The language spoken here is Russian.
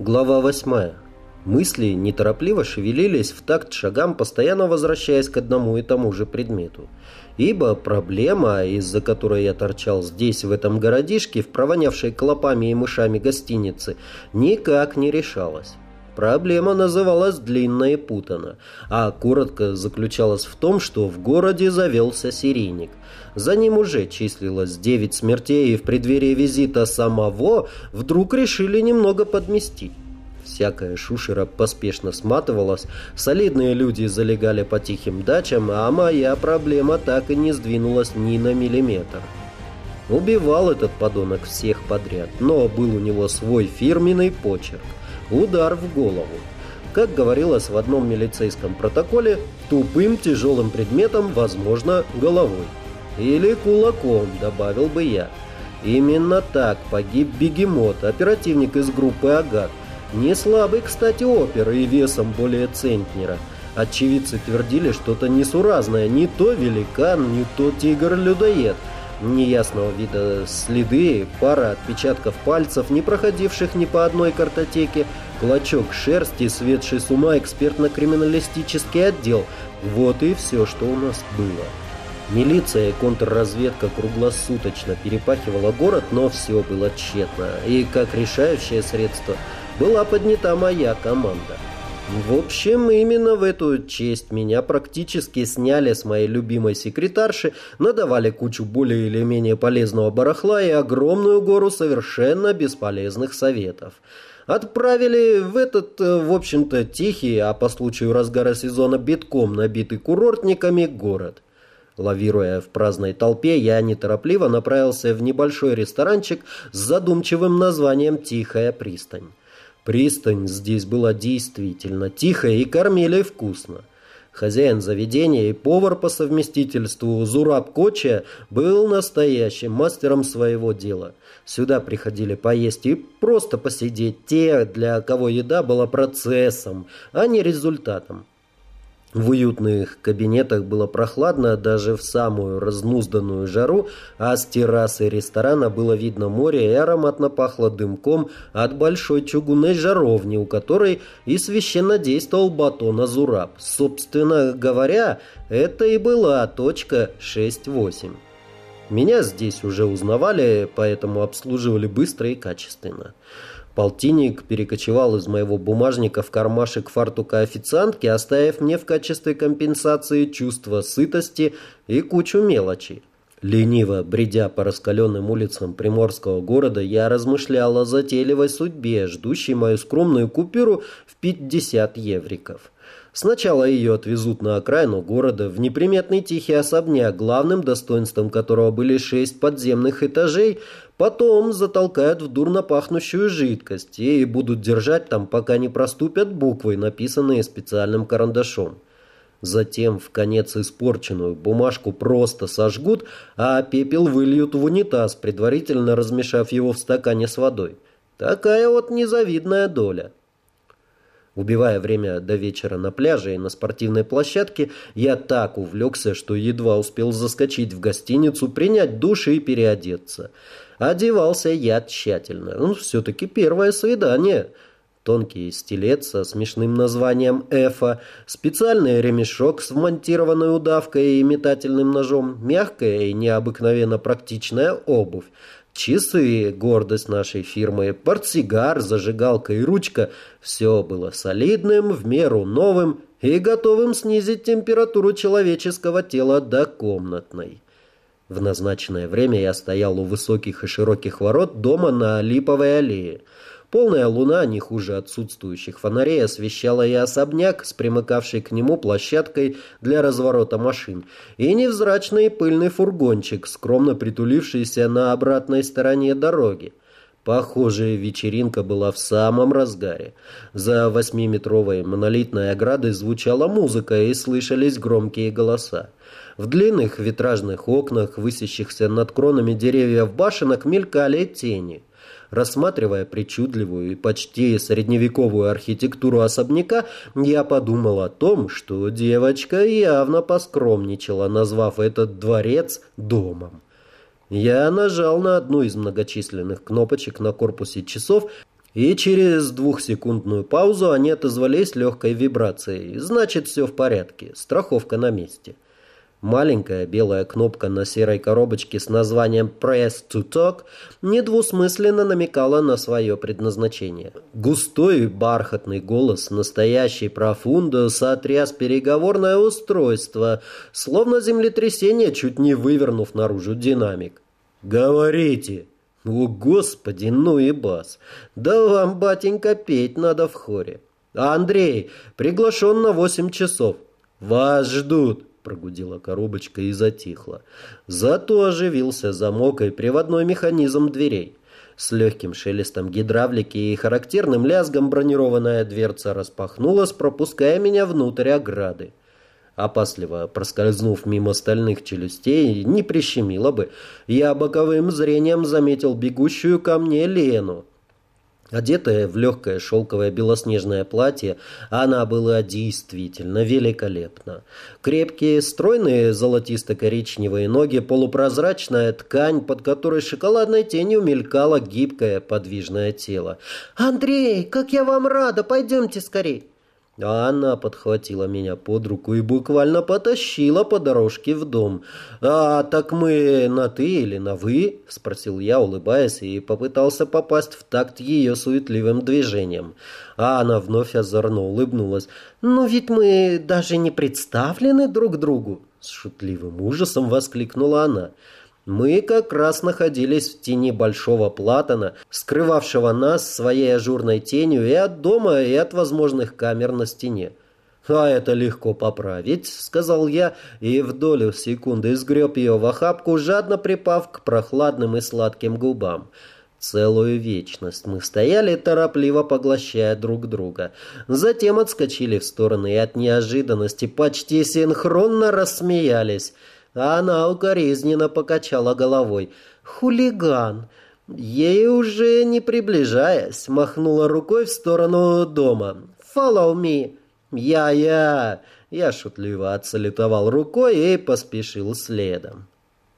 Глава восьмая. Мысли неторопливо шевелились в такт шагам, постоянно возвращаясь к одному и тому же предмету. Ибо проблема, из-за которой я торчал здесь, в этом городишке, в провонявшей клопами и мышами гостинице, никак не решалась. Проблема называлась длинно и путано, а коротко заключалась в том, что в городе завелся серийник. За ним уже числилось девять смертей, и в преддверии визита самого вдруг решили немного подместить. Всякая шушера поспешно сматывалась, солидные люди залегали по тихим дачам, а моя проблема так и не сдвинулась ни на миллиметр. Убивал этот подонок всех подряд, но был у него свой фирменный почерк. Удар в голову. Как говорилось в одном милицейском протоколе, тупым тяжелым предметом, возможно, головой. Или кулаком, добавил бы я. Именно так погиб бегемот, оперативник из группы «Агат». Не слабый, кстати, опер и весом более центнера. Очевидцы твердили что-то несуразное. Не то великан, не то тигр-людоед. Неясного вида следы, пара отпечатков пальцев, не проходивших ни по одной картотеке, клочок шерсти, светший с ума экспертно-криминалистический отдел. Вот и все, что у нас было. Милиция и контрразведка круглосуточно перепахивала город, но все было тщетно. И как решающее средство была поднята моя команда. В общем, именно в эту честь меня практически сняли с моей любимой секретарши, надавали кучу более или менее полезного барахла и огромную гору совершенно бесполезных советов. Отправили в этот, э, в общем-то, тихий, а по случаю разгара сезона битком набитый курортниками город. Лавируя в праздной толпе, я неторопливо направился в небольшой ресторанчик с задумчивым названием «Тихая пристань». Пристань здесь была действительно тихая и кормили вкусно. Хозяин заведения и повар по совместительству Зураб Коча был настоящим мастером своего дела. Сюда приходили поесть и просто посидеть те, для кого еда была процессом, а не результатом. В уютных кабинетах было прохладно даже в самую разнузданную жару, а с террасы ресторана было видно море и ароматно пахло дымком от большой чугунной жаровни, у которой и священно действовал батон Азураб. Собственно говоря, это и была точка 6-8. Меня здесь уже узнавали, поэтому обслуживали быстро и качественно. Полтинник перекочевал из моего бумажника в кармашек фартука официантки, оставив мне в качестве компенсации чувство сытости и кучу мелочи. Лениво, бредя по раскаленным улицам приморского города, я размышлял о затейливой судьбе, ждущей мою скромную купюру в 50 евриков. Сначала ее отвезут на окраину города, в неприметный тихий особняк, главным достоинством которого были шесть подземных этажей, потом затолкают в дурно пахнущую жидкость и будут держать там, пока не проступят буквы, написанные специальным карандашом. Затем в конец испорченную бумажку просто сожгут, а пепел выльют в унитаз, предварительно размешав его в стакане с водой. Такая вот незавидная доля. Убивая время до вечера на пляже и на спортивной площадке, я так увлекся, что едва успел заскочить в гостиницу, принять душ и переодеться. Одевался я тщательно. Ну, все-таки первое свидание. Тонкий стилет со смешным названием «Эфа», специальный ремешок с вмонтированной удавкой и метательным ножом, мягкая и необыкновенно практичная обувь. Часы, гордость нашей фирмы, портсигар, зажигалка и ручка – все было солидным, в меру новым и готовым снизить температуру человеческого тела до комнатной. В назначенное время я стоял у высоких и широких ворот дома на Липовой аллее – Полная луна, не хуже отсутствующих фонарей, освещала и особняк с примыкавшей к нему площадкой для разворота машин, и невзрачный пыльный фургончик, скромно притулившийся на обратной стороне дороги. Похожая вечеринка была в самом разгаре. За восьмиметровой монолитной оградой звучала музыка и слышались громкие голоса. В длинных витражных окнах, высящихся над кронами деревьев башенок, мелькали тени. Рассматривая причудливую и почти средневековую архитектуру особняка, я подумал о том, что девочка явно поскромничала, назвав этот дворец домом. Я нажал на одну из многочисленных кнопочек на корпусе часов, И через двухсекундную паузу они отозвались легкой вибрацией. Значит, все в порядке. Страховка на месте. Маленькая белая кнопка на серой коробочке с названием «Press to Talk» недвусмысленно намекала на свое предназначение. Густой бархатный голос, настоящий профундо, сотряс переговорное устройство, словно землетрясение, чуть не вывернув наружу динамик. «Говорите!» «О, Господи, ну и бас! Да вам, батенька, петь надо в хоре!» «А Андрей приглашен на восемь часов. Вас ждут!» Прогудела коробочка и затихла. Зато оживился замок и приводной механизм дверей. С легким шелестом гидравлики и характерным лязгом бронированная дверца распахнулась, пропуская меня внутрь ограды. Опасливо проскользнув мимо стальных челюстей, не прищемило бы, я боковым зрением заметил бегущую ко мне Лену. Одетая в легкое шелковое белоснежное платье, она была действительно великолепна. Крепкие, стройные золотисто-коричневые ноги, полупрозрачная ткань, под которой шоколадной тенью мелькало гибкое подвижное тело. «Андрей, как я вам рада! Пойдемте скорей!» А она подхватила меня под руку и буквально потащила по дорожке в дом. «А так мы на «ты» или на «вы»?» – спросил я, улыбаясь, и попытался попасть в такт ее суетливым движением. А она вновь озорно улыбнулась. «Ну ведь мы даже не представлены друг другу!» С шутливым ужасом воскликнула она. Мы как раз находились в тени большого платана, скрывавшего нас своей ажурной тенью и от дома, и от возможных камер на стене. «А это легко поправить», — сказал я, и в долю секунды сгреб ее в охапку, жадно припав к прохладным и сладким губам. Целую вечность мы стояли, торопливо поглощая друг друга. Затем отскочили в стороны и от неожиданности почти синхронно рассмеялись — а она укоризненно покачала головой. «Хулиган!» Ей уже не приближаясь, махнула рукой в сторону дома. «Follow me!» «Я-я!» Я шутливо отсалютовал рукой и поспешил следом.